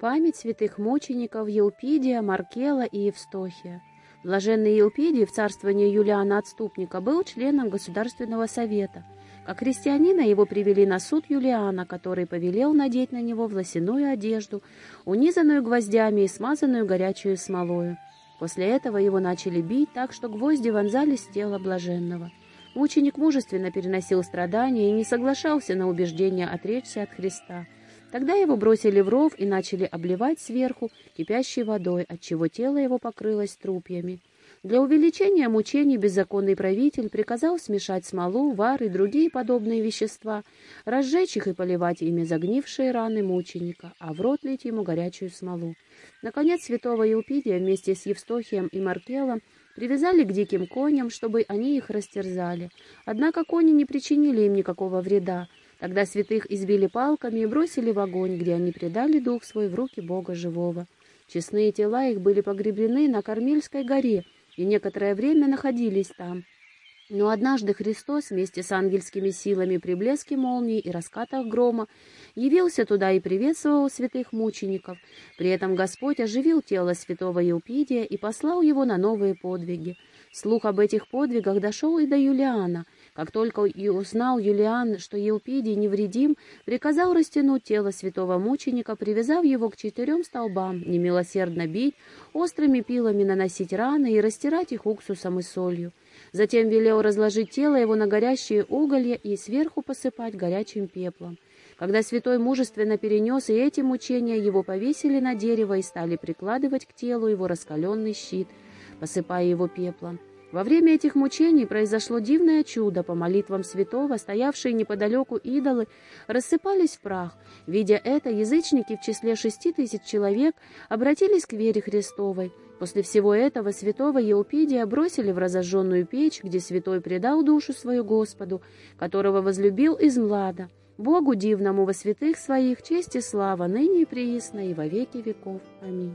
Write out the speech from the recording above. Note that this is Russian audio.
Память святых мучеников Елпидия, Маркела и Евстохия. Блаженный Елпидий в царствовании Юлиана Отступника был членом Государственного совета. Как христианина его привели на суд Юлиана, который повелел надеть на него власяную одежду, унизанную гвоздями и смазанную горячую смолою. После этого его начали бить так, что гвозди вонзались в тело блаженного. Мученик мужественно переносил страдания и не соглашался на убеждение отречься от Христа – Тогда его бросили в ров и начали обливать сверху кипящей водой, отчего тело его покрылось трупьями. Для увеличения мучений беззаконный правитель приказал смешать смолу, вар и другие подобные вещества, разжечь их и поливать ими загнившие раны мученика, а в рот лить ему горячую смолу. Наконец святого Елпидия вместе с Евстохием и Маркелом привязали к диким коням, чтобы они их растерзали. Однако кони не причинили им никакого вреда, Тогда святых избили палками и бросили в огонь, где они предали дух свой в руки Бога живого. Честные тела их были погребены на Кормильской горе и некоторое время находились там. Но однажды Христос вместе с ангельскими силами при блеске молнии и раскатах грома явился туда и приветствовал святых мучеников. При этом Господь оживил тело святого Елпидия и послал его на новые подвиги. Слух об этих подвигах дошел и до Юлиана — как только и узнал Юлиан, что Елпидий невредим, приказал растянуть тело святого мученика, привязав его к четырем столбам, немилосердно бить, острыми пилами наносить раны и растирать их уксусом и солью. Затем велел разложить тело его на горящие уголья и сверху посыпать горячим пеплом. Когда святой мужественно перенес и эти мучения, его повесили на дерево и стали прикладывать к телу его раскаленный щит, посыпая его пеплом. Во время этих мучений произошло дивное чудо. По молитвам святого, стоявшие неподалеку идолы, рассыпались в прах. Видя это, язычники в числе шести тысяч человек обратились к вере Христовой. После всего этого святого Еупидия бросили в разожженную печь, где святой предал душу свою Господу, которого возлюбил из млада. Богу дивному во святых своих честь и слава, ныне и приисно, и во веки веков. Аминь.